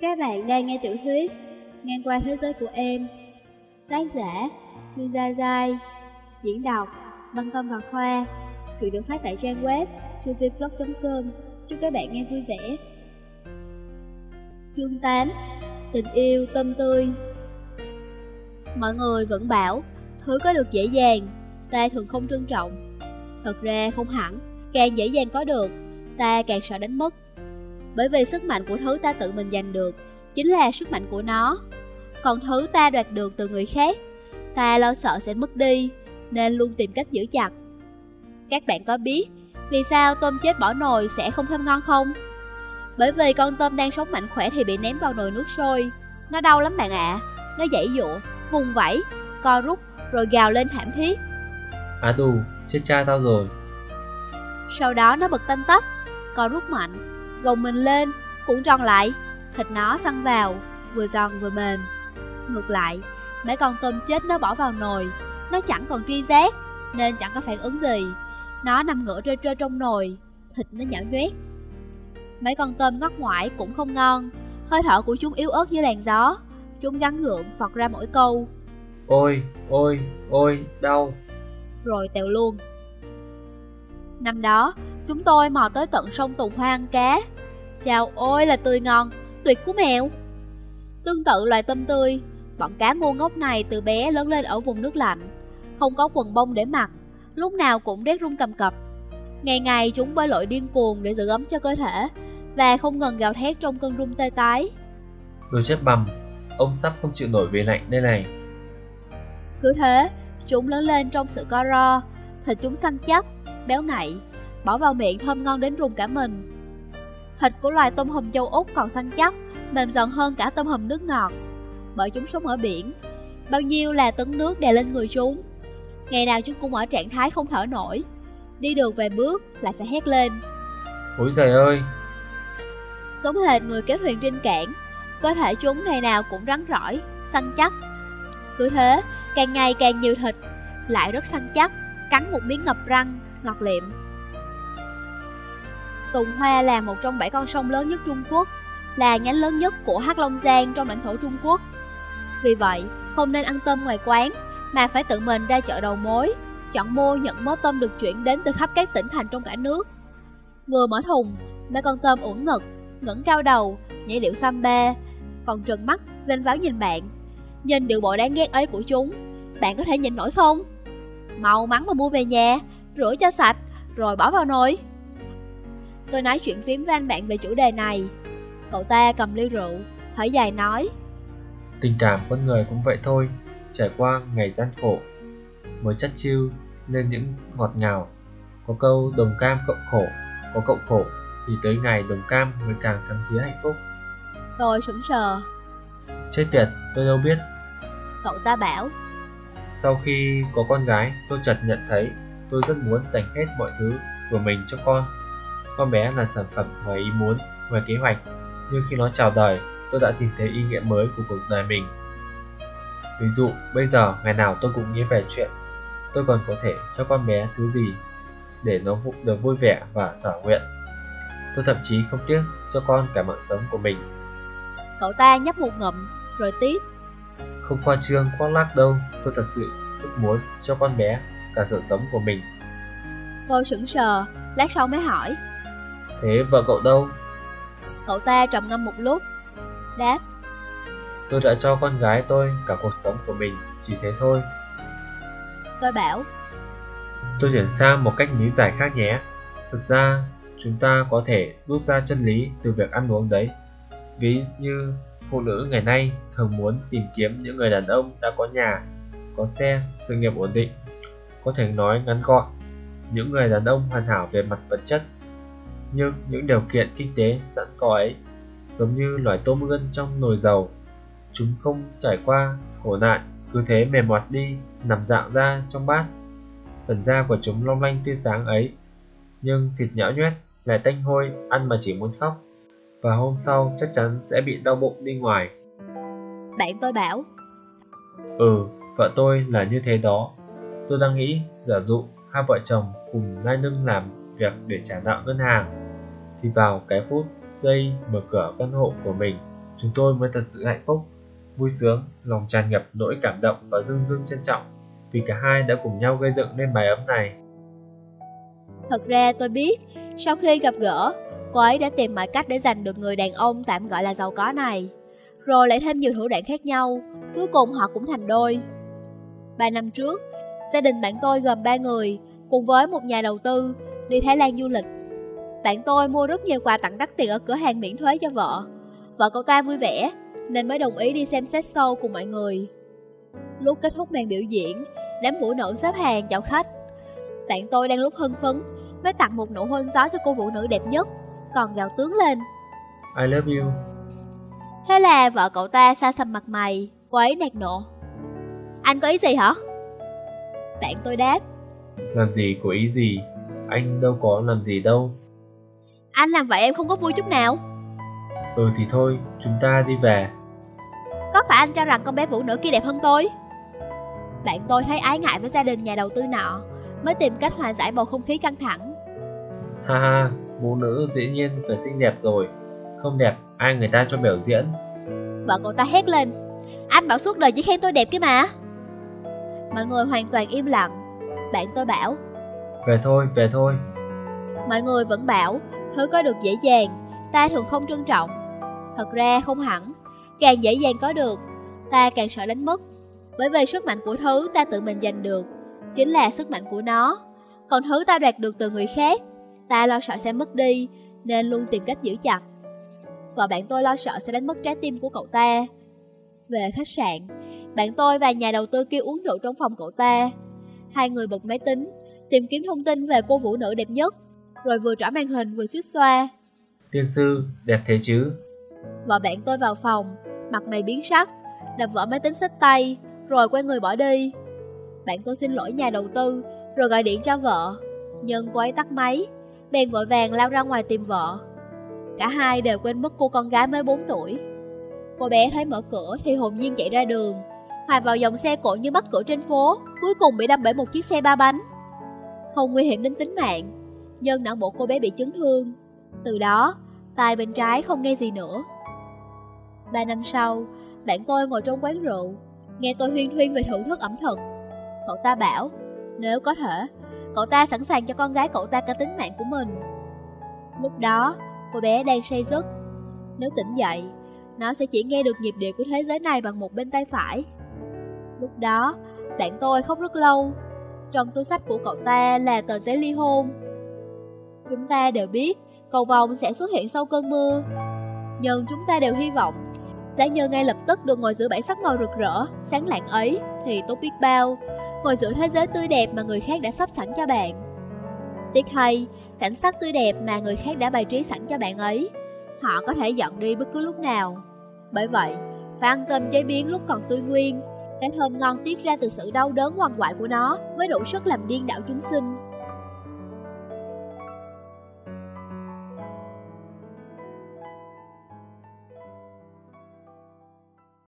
Các bạn đang nghe tiểu thuyết Ngang qua thế giới của em. Tác giả, Chuyên Gia Giai. Diễn đọc, Văn Tâm và Khoa. Chuyện được phát tại trang web chuyênviblog.com Chúc các bạn nghe vui vẻ. Chương 8 Tình yêu tâm tươi. Mọi người vẫn bảo, Thứ có được dễ dàng, Ta thường không trân trọng. Thật ra không hẳn, Càng dễ dàng có được, Ta càng sợ đánh mất bởi vì sức mạnh của thứ ta tự mình giành được chính là sức mạnh của nó. Còn thứ ta đoạt được từ người khác, ta lo sợ sẽ mất đi, nên luôn tìm cách giữ chặt. Các bạn có biết vì sao tôm chết bỏ nồi sẽ không thơm ngon không? Bởi vì con tôm đang sống mạnh khỏe thì bị ném vào nồi nước sôi. Nó đau lắm bạn ạ. À. Nó dãy dụa, vùng vẫy, co rút rồi gào lên thảm thiết. À đù, chết cha tao rồi. Sau đó nó bật tanh tách, co rút mạnh gồng mình lên, cũng tròn lại, thịt nó săn vào, vừa giòn vừa mềm. Ngược lại, mấy con tôm chết nó bỏ vào nồi, nó chẳng còn tri giác, nên chẳng có phản ứng gì. Nó nằm ngửa trơ trơ trong nồi, thịt nó nhão nhoét. Mấy con tôm ngóc ngoại cũng không ngon, hơi thở của chúng yếu ớt như làn gió. Chúng gắn gượng vọt ra mỗi câu. Ôi, ôi, ôi, đau. Rồi tèo luôn. Năm đó, chúng tôi mò tới tận sông Tùng Hoa ăn cá. Chào ôi là tươi ngon, tuyệt của mèo. Tương tự loài tôm tươi, bọn cá ngu ngốc này từ bé lớn lên ở vùng nước lạnh, không có quần bông để mặc, lúc nào cũng rét run cầm cập. Ngày ngày chúng bơi lội điên cuồng để giữ ấm cho cơ thể, và không ngừng gào thét trong cơn rung tê tái. Đồ chết bầm, ông sắp không chịu nổi về lạnh đây này. Cứ thế, chúng lớn lên trong sự co ro, thịt chúng săn chắc, béo ngậy, bỏ vào miệng thơm ngon đến rùng cả mình. Thịt của loài tôm hùm châu Úc còn săn chắc, mềm giòn hơn cả tôm hùm nước ngọt, bởi chúng sống ở biển. Bao nhiêu là tấn nước đè lên người chúng. Ngày nào chúng cũng ở trạng thái không thở nổi. Đi đường vài bước lại phải hét lên. Ôi trời ơi! Giống hệt người kéo thuyền trên cảng, cơ thể chúng ngày nào cũng rắn rỏi, săn chắc. Cứ thế, càng ngày càng nhiều thịt, lại rất săn chắc, cắn một miếng ngập răng, ngọt liệm. Tùng Hoa là một trong bảy con sông lớn nhất Trung Quốc, là nhánh lớn nhất của Hắc Long Giang trong lãnh thổ Trung Quốc. Vì vậy, không nên ăn tôm ngoài quán, mà phải tự mình ra chợ đầu mối, chọn mua những mớ tôm được chuyển đến từ khắp các tỉnh thành trong cả nước. Vừa mở thùng, mấy con tôm uẩn ngực, ngẩng cao đầu, nhảy điệu samba, còn trừng mắt, vênh váo nhìn bạn. Nhìn điệu bộ đáng ghét ấy của chúng, bạn có thể nhìn nổi không? Mau mắn mà mua về nhà, rửa cho sạch, rồi bỏ vào nồi. Tôi nói chuyện phím với anh bạn về chủ đề này. Cậu ta cầm ly rượu, thở dài nói. Tình cảm con người cũng vậy thôi, trải qua ngày gian khổ, mới chất chiêu nên những ngọt ngào. Có câu đồng cam cộng khổ, có cộng khổ thì tới ngày đồng cam mới càng thắm thía hạnh phúc. Tôi sững sờ. Chết tiệt, tôi đâu biết. Cậu ta bảo. Sau khi có con gái, tôi chợt nhận thấy tôi rất muốn dành hết mọi thứ của mình cho con con bé là sản phẩm ngoài ý muốn, ngoài kế hoạch, nhưng khi nó chào đời, tôi đã tìm thấy ý nghĩa mới của cuộc đời mình. Ví dụ, bây giờ ngày nào tôi cũng nghĩ về chuyện tôi còn có thể cho con bé thứ gì để nó được vui vẻ và thỏa nguyện. Tôi thậm chí không tiếc cho con cả mạng sống của mình. Cậu ta nhấp một ngụm, rồi tiếp. Không khoa trương khoác lác đâu, tôi thật sự rất muốn cho con bé cả sự sống của mình. Tôi sững sờ, lát sau mới hỏi. Thế vợ cậu đâu? Cậu ta trầm ngâm một lúc Đáp Tôi đã cho con gái tôi cả cuộc sống của mình Chỉ thế thôi. Tôi bảo Tôi chuyển sang một cách lý giải khác nhé. Thực ra chúng ta có thể rút ra chân lý từ việc ăn uống đấy. Ví như phụ nữ ngày nay thường muốn tìm kiếm những người đàn ông đã có nhà, có xe, sự nghiệp ổn định. Có thể nói ngắn gọn Những người đàn ông hoàn hảo về mặt vật chất nhưng những điều kiện kinh tế sẵn có ấy giống như loài tôm gân trong nồi dầu. Chúng không trải qua khổ nạn cứ thế mềm mọt đi nằm dạng ra trong bát. Phần da của chúng long lanh tươi sáng ấy nhưng thịt nhão nhoét lại tanh hôi ăn mà chỉ muốn khóc. Và hôm sau chắc chắn sẽ bị đau bụng đi ngoài. Bạn tôi bảo. Ừ vợ tôi là như thế đó. Tôi đang nghĩ giả dụ hai vợ chồng cùng lai lưng làm việc để trả nợ ngân hàng thì vào cái phút giây mở cửa căn hộ của mình chúng tôi mới thật sự hạnh phúc, vui sướng, lòng tràn ngập nỗi cảm động và dưng dưng trân trọng vì cả hai đã cùng nhau gây dựng nên mái ấm này. Thật ra tôi biết, sau khi gặp gỡ, cô ấy đã tìm mọi cách để giành được người đàn ông tạm gọi là giàu có này. Rồi lại thêm nhiều thủ đoạn khác nhau, cuối cùng họ cũng thành đôi. Ba năm trước, gia đình bạn tôi gồm ba người, cùng với một nhà đầu tư, đi Thái Lan du lịch. Bạn tôi mua rất nhiều quà tặng đắt tiền ở cửa hàng miễn thuế cho vợ. Vợ cậu ta vui vẻ, nên mới đồng ý đi xem xét show cùng mọi người. Lúc kết thúc màn biểu diễn, đám phụ nữ xếp hàng chào khách. Bạn tôi đang lúc hưng phấn, mới tặng một nụ hôn gió cho cô phụ nữ đẹp nhất, còn gào tướng lên. I love you. Thế là vợ cậu ta xa xăm mặt mày, cô ấy nạt nộ. Anh có ý gì hả? Bạn tôi đáp. Làm gì có ý gì, anh đâu có làm gì đâu. Anh làm vậy em không có vui chút nào. Ừ thì thôi, chúng ta đi về. Có phải anh cho rằng con bé vũ nữ kia đẹp hơn tôi? Bạn tôi thấy ái ngại với gia đình nhà đầu tư nọ, mới tìm cách hòa giải bầu không khí căng thẳng. Ha ha, vũ nữ dĩ nhiên phải xinh đẹp rồi, không đẹp ai người ta cho biểu diễn. Vợ cậu ta hét lên, anh bảo suốt đời chỉ khen tôi đẹp kia mà. Mọi người hoàn toàn im lặng, bạn tôi bảo. Về thôi, về thôi. Mọi người vẫn bảo, thứ có được dễ dàng, ta thường không trân trọng. Thật ra không hẳn, càng dễ dàng có được, ta càng sợ đánh mất. Bởi vì sức mạnh của thứ ta tự mình giành được, chính là sức mạnh của nó. Còn thứ ta đoạt được từ người khác, ta lo sợ sẽ mất đi, nên luôn tìm cách giữ chặt. Vợ bạn tôi lo sợ sẽ đánh mất trái tim của cậu ta. Về khách sạn, bạn tôi và nhà đầu tư kia uống rượu trong phòng cậu ta. Hai người bật máy tính, tìm kiếm thông tin về cô vũ nữ đẹp nhất, rồi vừa trỏ màn hình vừa suýt xoa. Tiên sư, đẹp thế chứ? Vợ bạn tôi vào phòng, mặt mày biến sắc, đập vỡ máy tính sách tay, rồi quay người bỏ đi. Bạn tôi xin lỗi nhà đầu tư, rồi gọi điện cho vợ. Nhưng cô ấy tắt máy, bèn vội vàng lao ra ngoài tìm vợ. Cả hai đều quên mất cô con gái mới 4 tuổi. Cô bé thấy mở cửa thì hồn nhiên chạy ra đường, hòa vào dòng xe cộ như mắc cửa trên phố, cuối cùng bị đâm bởi một chiếc xe ba bánh. Không nguy hiểm đến tính mạng, nhưng não bộ cô bé bị chấn thương. Từ đó, tai bên trái không nghe gì nữa. Ba năm sau, bạn tôi ngồi trong quán rượu, nghe tôi huyên thuyên về thưởng thức ẩm thực. Cậu ta bảo, nếu có thể, cậu ta sẵn sàng cho con gái cậu ta cả tính mạng của mình. Lúc đó, cô bé đang say giấc. Nếu tỉnh dậy, nó sẽ chỉ nghe được nhịp điệu của thế giới này bằng một bên tay phải. Lúc đó, bạn tôi khóc rất lâu. Trong túi sách của cậu ta là tờ giấy ly hôn. Chúng ta đều biết cầu vồng sẽ xuất hiện sau cơn mưa. Nhưng chúng ta đều hy vọng sẽ như ngay lập tức được ngồi giữa bãi sắc màu rực rỡ, sáng lạng ấy thì tốt biết bao. Ngồi giữa thế giới tươi đẹp mà người khác đã sắp sẵn cho bạn. Tiếc thay, cảnh sắc tươi đẹp mà người khác đã bày trí sẵn cho bạn ấy, họ có thể dọn đi bất cứ lúc nào. Bởi vậy, phải ăn cơm chế biến lúc còn tươi nguyên, cái thơm ngon tiết ra từ sự đau đớn ngoằn quại của nó mới đủ sức làm điên đảo chúng sinh.